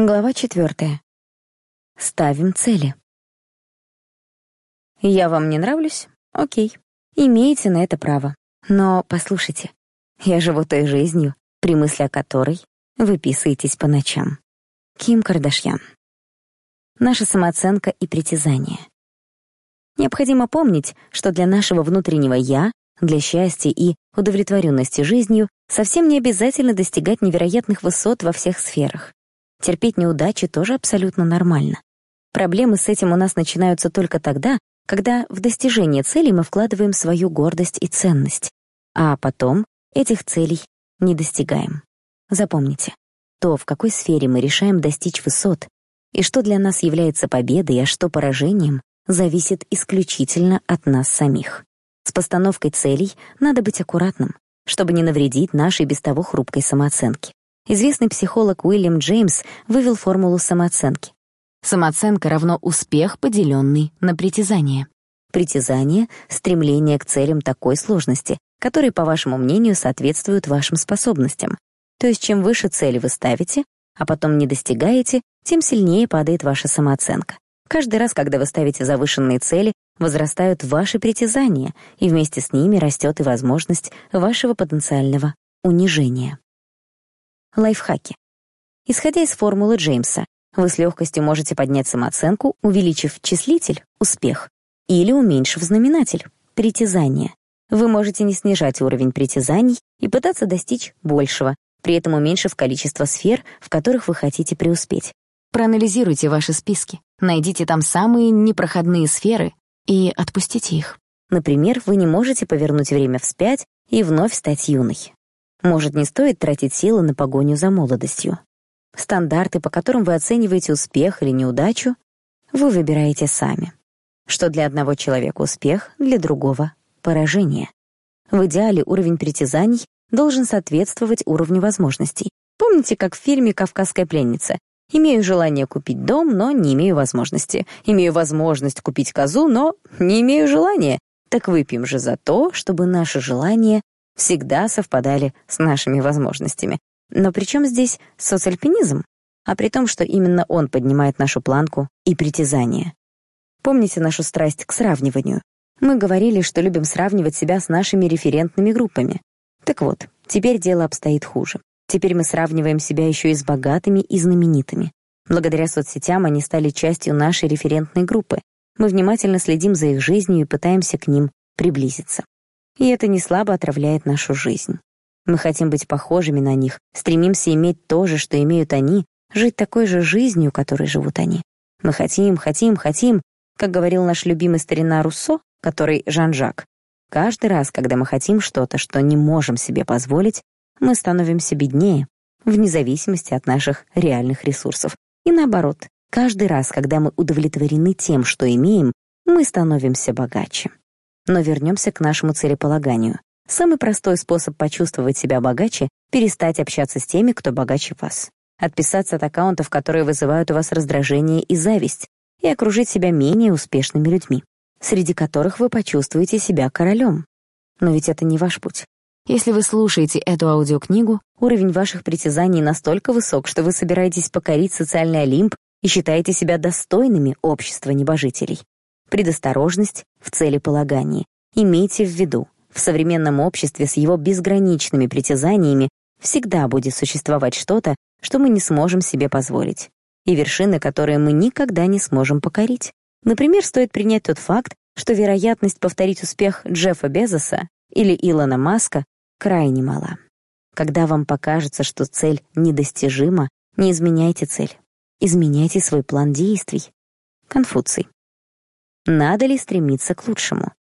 Глава четвертая. Ставим цели. Я вам не нравлюсь? Окей. Имеете на это право. Но послушайте, я живу той жизнью, при мысли о которой вы писаетесь по ночам. Ким Кардашьян. Наша самооценка и притязание. Необходимо помнить, что для нашего внутреннего «я», для счастья и удовлетворенности жизнью совсем не обязательно достигать невероятных высот во всех сферах. Терпеть неудачи тоже абсолютно нормально. Проблемы с этим у нас начинаются только тогда, когда в достижение целей мы вкладываем свою гордость и ценность, а потом этих целей не достигаем. Запомните, то, в какой сфере мы решаем достичь высот, и что для нас является победой, а что поражением, зависит исключительно от нас самих. С постановкой целей надо быть аккуратным, чтобы не навредить нашей без того хрупкой самооценке. Известный психолог Уильям Джеймс вывел формулу самооценки. Самооценка равно успех, поделенный на притязание. Притязание — стремление к целям такой сложности, которые, по вашему мнению, соответствуют вашим способностям. То есть чем выше цели вы ставите, а потом не достигаете, тем сильнее падает ваша самооценка. Каждый раз, когда вы ставите завышенные цели, возрастают ваши притязания, и вместе с ними растет и возможность вашего потенциального унижения. Лайфхаки. Исходя из формулы Джеймса, вы с легкостью можете поднять самооценку, увеличив числитель — успех, или уменьшив знаменатель — притязание. Вы можете не снижать уровень притязаний и пытаться достичь большего, при этом уменьшив количество сфер, в которых вы хотите преуспеть. Проанализируйте ваши списки, найдите там самые непроходные сферы и отпустите их. Например, вы не можете повернуть время вспять и вновь стать юной. Может, не стоит тратить силы на погоню за молодостью. Стандарты, по которым вы оцениваете успех или неудачу, вы выбираете сами. Что для одного человека успех, для другого — поражение. В идеале уровень притязаний должен соответствовать уровню возможностей. Помните, как в фильме «Кавказская пленница»? Имею желание купить дом, но не имею возможности. Имею возможность купить козу, но не имею желания. Так выпьем же за то, чтобы наше желание всегда совпадали с нашими возможностями. Но при чем здесь соцальпинизм? А при том, что именно он поднимает нашу планку и притязание. Помните нашу страсть к сравниванию? Мы говорили, что любим сравнивать себя с нашими референтными группами. Так вот, теперь дело обстоит хуже. Теперь мы сравниваем себя еще и с богатыми и знаменитыми. Благодаря соцсетям они стали частью нашей референтной группы. Мы внимательно следим за их жизнью и пытаемся к ним приблизиться. И это не слабо отравляет нашу жизнь. Мы хотим быть похожими на них, стремимся иметь то же, что имеют они, жить такой же жизнью, которой живут они. Мы хотим, хотим, хотим, как говорил наш любимый старина Руссо, который Жан-Жак. Каждый раз, когда мы хотим что-то, что не можем себе позволить, мы становимся беднее, вне зависимости от наших реальных ресурсов. И наоборот, каждый раз, когда мы удовлетворены тем, что имеем, мы становимся богаче. Но вернемся к нашему целеполаганию. Самый простой способ почувствовать себя богаче — перестать общаться с теми, кто богаче вас. Отписаться от аккаунтов, которые вызывают у вас раздражение и зависть, и окружить себя менее успешными людьми, среди которых вы почувствуете себя королем. Но ведь это не ваш путь. Если вы слушаете эту аудиокнигу, уровень ваших притязаний настолько высок, что вы собираетесь покорить социальный Олимп и считаете себя достойными общества небожителей. Предосторожность в целеполагании. Имейте в виду, в современном обществе с его безграничными притязаниями всегда будет существовать что-то, что мы не сможем себе позволить, и вершины, которые мы никогда не сможем покорить. Например, стоит принять тот факт, что вероятность повторить успех Джеффа Безоса или Илона Маска крайне мала. Когда вам покажется, что цель недостижима, не изменяйте цель. Изменяйте свой план действий. Конфуций. Надо ли стремиться к лучшему?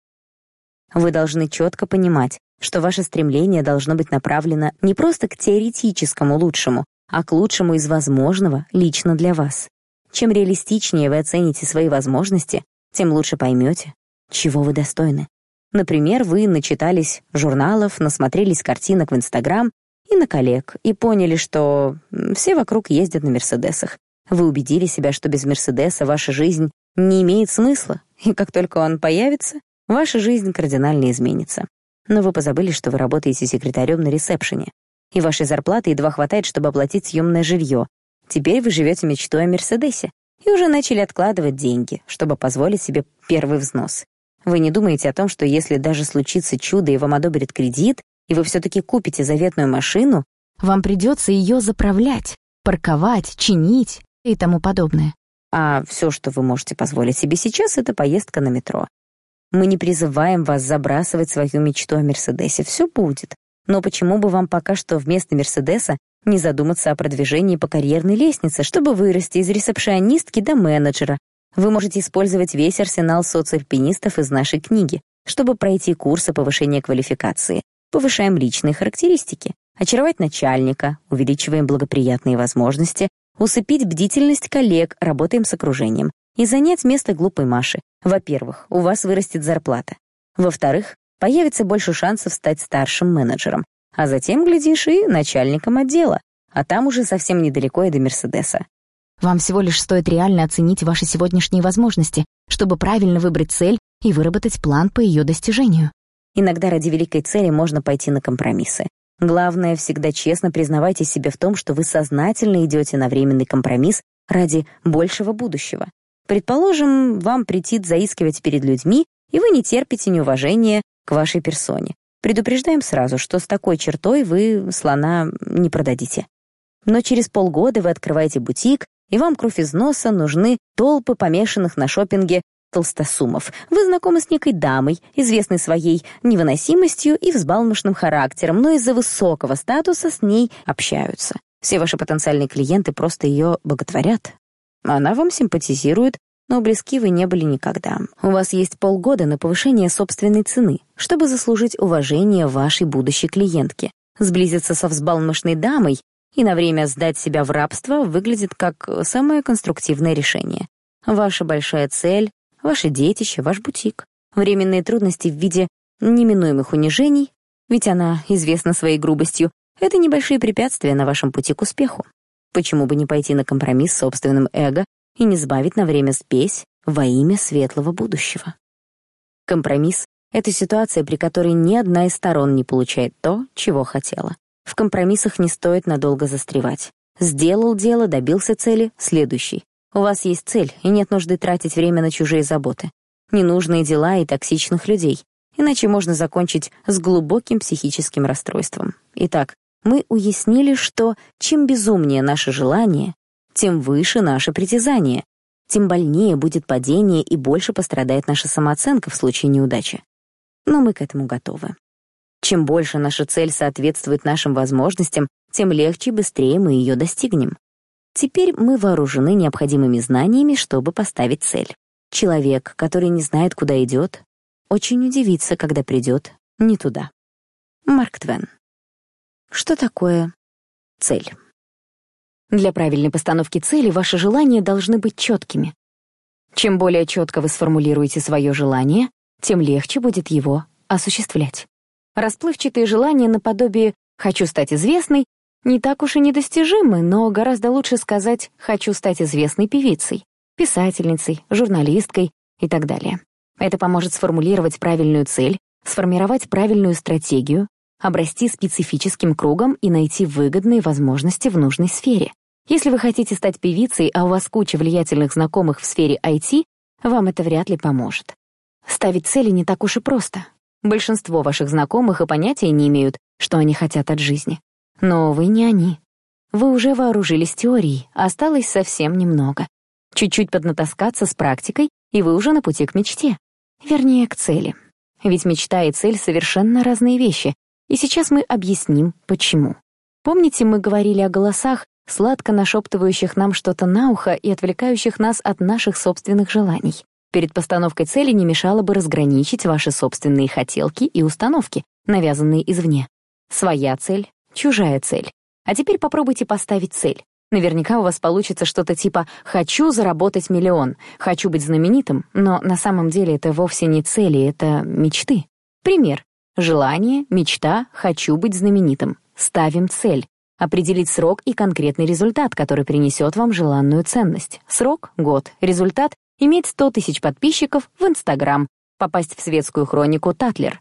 Вы должны четко понимать, что ваше стремление должно быть направлено не просто к теоретическому лучшему, а к лучшему из возможного лично для вас. Чем реалистичнее вы оцените свои возможности, тем лучше поймете, чего вы достойны. Например, вы начитались журналов, насмотрелись картинок в Инстаграм и на коллег, и поняли, что все вокруг ездят на Мерседесах. Вы убедили себя, что без Мерседеса ваша жизнь не имеет смысла, и как только он появится, ваша жизнь кардинально изменится. Но вы позабыли, что вы работаете секретарем на ресепшене, и вашей зарплаты едва хватает, чтобы оплатить съемное жилье, Теперь вы живете мечтой о Мерседесе и уже начали откладывать деньги, чтобы позволить себе первый взнос. Вы не думаете о том, что если даже случится чудо и вам одобрят кредит, и вы все-таки купите заветную машину, вам придется ее заправлять, парковать, чинить и тому подобное. А все, что вы можете позволить себе сейчас, это поездка на метро. Мы не призываем вас забрасывать свою мечту о Мерседесе. Все будет. Но почему бы вам пока что вместо Мерседеса не задуматься о продвижении по карьерной лестнице, чтобы вырасти из ресепшионистки до менеджера. Вы можете использовать весь арсенал соцальпинистов из нашей книги, чтобы пройти курсы повышения квалификации. Повышаем личные характеристики, очаровать начальника, увеличиваем благоприятные возможности, усыпить бдительность коллег, работаем с окружением и занять место глупой Маши. Во-первых, у вас вырастет зарплата. Во-вторых, появится больше шансов стать старшим менеджером. А затем, глядишь, и начальником отдела. А там уже совсем недалеко и до Мерседеса. Вам всего лишь стоит реально оценить ваши сегодняшние возможности, чтобы правильно выбрать цель и выработать план по ее достижению. Иногда ради великой цели можно пойти на компромиссы. Главное, всегда честно признавайте себе в том, что вы сознательно идете на временный компромисс ради большего будущего. Предположим, вам претит заискивать перед людьми, и вы не терпите неуважения к вашей персоне. Предупреждаем сразу, что с такой чертой вы слона не продадите. Но через полгода вы открываете бутик, и вам кровь из носа нужны толпы помешанных на шопинге толстосумов. Вы знакомы с некой дамой, известной своей невыносимостью и взбалмошным характером, но из-за высокого статуса с ней общаются. Все ваши потенциальные клиенты просто ее боготворят. Она вам симпатизирует, но близки вы не были никогда. У вас есть полгода на повышение собственной цены, чтобы заслужить уважение вашей будущей клиентки. Сблизиться со взбалмошной дамой и на время сдать себя в рабство выглядит как самое конструктивное решение. Ваша большая цель, ваше детище, ваш бутик. Временные трудности в виде неминуемых унижений, ведь она известна своей грубостью, это небольшие препятствия на вашем пути к успеху. Почему бы не пойти на компромисс с собственным эго и не сбавить на время спесь во имя светлого будущего. Компромисс — это ситуация, при которой ни одна из сторон не получает то, чего хотела. В компромиссах не стоит надолго застревать. Сделал дело, добился цели, следующий. У вас есть цель, и нет нужды тратить время на чужие заботы. Ненужные дела и токсичных людей. Иначе можно закончить с глубоким психическим расстройством. Итак, мы уяснили, что чем безумнее наше желание, тем выше наше притязание, тем больнее будет падение и больше пострадает наша самооценка в случае неудачи. Но мы к этому готовы. Чем больше наша цель соответствует нашим возможностям, тем легче и быстрее мы ее достигнем. Теперь мы вооружены необходимыми знаниями, чтобы поставить цель. Человек, который не знает, куда идет, очень удивится, когда придет не туда. Марк Твен. Что такое цель? Для правильной постановки цели ваши желания должны быть четкими. Чем более четко вы сформулируете свое желание, тем легче будет его осуществлять. Расплывчатые желания наподобие «хочу стать известной» не так уж и недостижимы, но гораздо лучше сказать «хочу стать известной певицей», писательницей, журналисткой и так далее. Это поможет сформулировать правильную цель, сформировать правильную стратегию, обрасти специфическим кругом и найти выгодные возможности в нужной сфере. Если вы хотите стать певицей, а у вас куча влиятельных знакомых в сфере IT, вам это вряд ли поможет. Ставить цели не так уж и просто. Большинство ваших знакомых и понятия не имеют, что они хотят от жизни. Но вы не они. Вы уже вооружились теорией, осталось совсем немного. Чуть-чуть поднатаскаться с практикой, и вы уже на пути к мечте. Вернее, к цели. Ведь мечта и цель — совершенно разные вещи, и сейчас мы объясним, почему. Помните, мы говорили о голосах, сладко нашептывающих нам что-то на ухо и отвлекающих нас от наших собственных желаний? Перед постановкой цели не мешало бы разграничить ваши собственные хотелки и установки, навязанные извне. Своя цель, чужая цель. А теперь попробуйте поставить цель. Наверняка у вас получится что-то типа «хочу заработать миллион», «хочу быть знаменитым», но на самом деле это вовсе не цели, это мечты. Пример. Желание, мечта, хочу быть знаменитым. Ставим цель. Определить срок и конкретный результат, который принесет вам желанную ценность. Срок — год. Результат — иметь 100 тысяч подписчиков в Инстаграм, попасть в светскую хронику Татлер.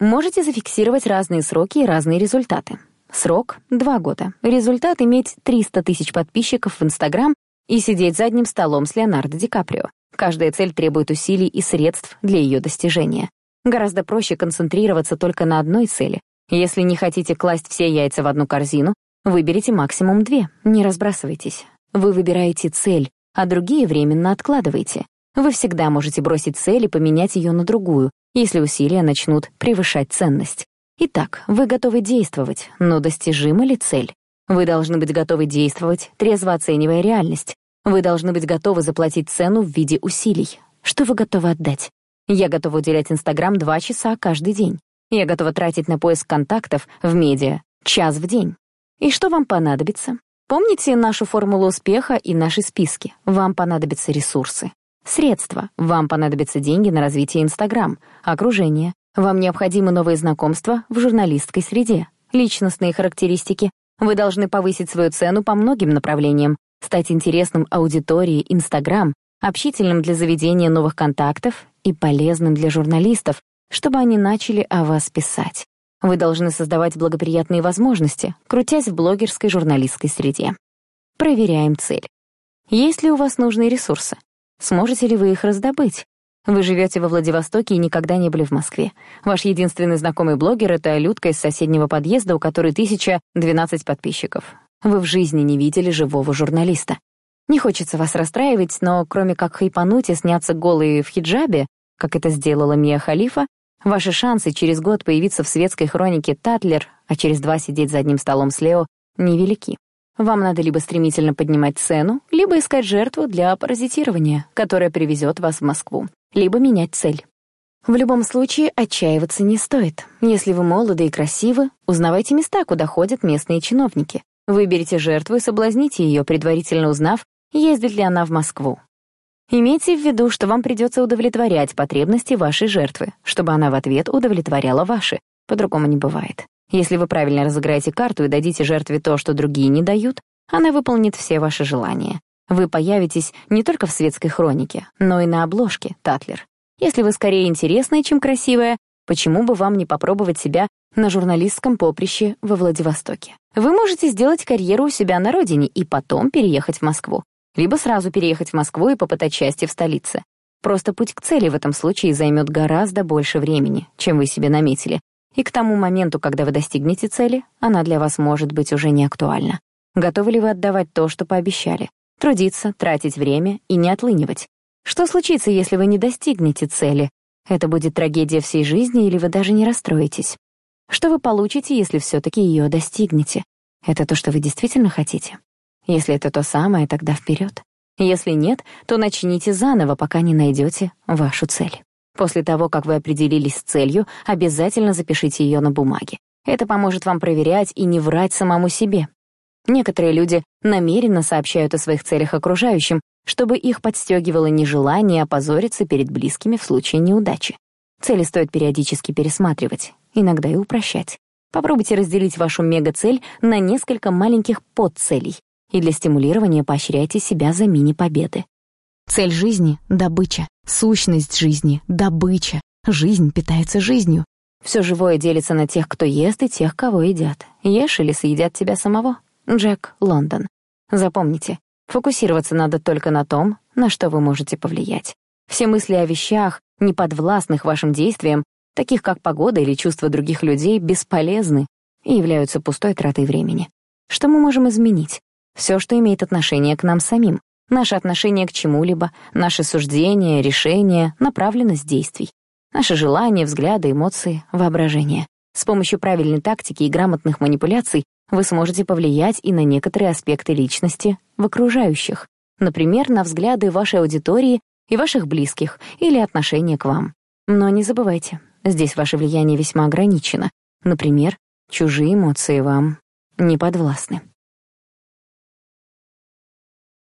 Можете зафиксировать разные сроки и разные результаты. Срок — два года. Результат — иметь 300 тысяч подписчиков в Инстаграм и сидеть за одним столом с Леонардо Ди Каприо. Каждая цель требует усилий и средств для ее достижения. Гораздо проще концентрироваться только на одной цели. Если не хотите класть все яйца в одну корзину, выберите максимум две, не разбрасывайтесь. Вы выбираете цель, а другие временно откладываете. Вы всегда можете бросить цель и поменять ее на другую, если усилия начнут превышать ценность. Итак, вы готовы действовать, но достижима ли цель? Вы должны быть готовы действовать, трезво оценивая реальность. Вы должны быть готовы заплатить цену в виде усилий. Что вы готовы отдать? Я готова уделять Инстаграм два часа каждый день. Я готова тратить на поиск контактов в медиа час в день. И что вам понадобится? Помните нашу формулу успеха и наши списки. Вам понадобятся ресурсы. Средства. Вам понадобятся деньги на развитие Инстаграм. Окружение. Вам необходимы новые знакомства в журналистской среде, личностные характеристики. Вы должны повысить свою цену по многим направлениям, стать интересным аудитории Инстаграм, общительным для заведения новых контактов и полезным для журналистов, чтобы они начали о вас писать. Вы должны создавать благоприятные возможности, крутясь в блогерской журналистской среде. Проверяем цель. Есть ли у вас нужные ресурсы? Сможете ли вы их раздобыть? Вы живете во Владивостоке и никогда не были в Москве. Ваш единственный знакомый блогер — это Людка из соседнего подъезда, у которой 1012 подписчиков. Вы в жизни не видели живого журналиста. Не хочется вас расстраивать, но кроме как хайпануть и сняться голые в хиджабе, как это сделала Мия Халифа, ваши шансы через год появиться в светской хронике Татлер, а через два сидеть за одним столом с Лео, невелики. Вам надо либо стремительно поднимать цену, либо искать жертву для паразитирования, которая привезет вас в Москву либо менять цель. В любом случае, отчаиваться не стоит. Если вы молоды и красивы, узнавайте места, куда ходят местные чиновники. Выберите жертву и соблазните ее, предварительно узнав, ездит ли она в Москву. Имейте в виду, что вам придется удовлетворять потребности вашей жертвы, чтобы она в ответ удовлетворяла ваши. По-другому не бывает. Если вы правильно разыграете карту и дадите жертве то, что другие не дают, она выполнит все ваши желания. Вы появитесь не только в светской хронике, но и на обложке, Татлер. Если вы скорее интересная, чем красивая, почему бы вам не попробовать себя на журналистском поприще во Владивостоке? Вы можете сделать карьеру у себя на родине и потом переехать в Москву. Либо сразу переехать в Москву и попытать счастье в столице. Просто путь к цели в этом случае займет гораздо больше времени, чем вы себе наметили. И к тому моменту, когда вы достигнете цели, она для вас может быть уже не актуальна. Готовы ли вы отдавать то, что пообещали? Трудиться, тратить время и не отлынивать. Что случится, если вы не достигнете цели? Это будет трагедия всей жизни или вы даже не расстроитесь? Что вы получите, если все-таки ее достигнете? Это то, что вы действительно хотите? Если это то самое, тогда вперед. Если нет, то начните заново, пока не найдете вашу цель. После того, как вы определились с целью, обязательно запишите ее на бумаге. Это поможет вам проверять и не врать самому себе. Некоторые люди намеренно сообщают о своих целях окружающим, чтобы их подстегивало нежелание опозориться перед близкими в случае неудачи. Цели стоит периодически пересматривать, иногда и упрощать. Попробуйте разделить вашу мега-цель на несколько маленьких подцелей и для стимулирования поощряйте себя за мини-победы. Цель жизни — добыча. Сущность жизни — добыча. Жизнь питается жизнью. Все живое делится на тех, кто ест, и тех, кого едят. Ешь или съедят тебя самого. Джек Лондон. Запомните, фокусироваться надо только на том, на что вы можете повлиять. Все мысли о вещах, неподвластных вашим действиям, таких как погода или чувства других людей, бесполезны и являются пустой тратой времени. Что мы можем изменить? Все, что имеет отношение к нам самим. Наше отношение к чему-либо, наши суждения, решения, направленность действий. Наши желания, взгляды, эмоции, воображение. С помощью правильной тактики и грамотных манипуляций вы сможете повлиять и на некоторые аспекты личности в окружающих, например, на взгляды вашей аудитории и ваших близких или отношение к вам. Но не забывайте, здесь ваше влияние весьма ограничено. Например, чужие эмоции вам не подвластны.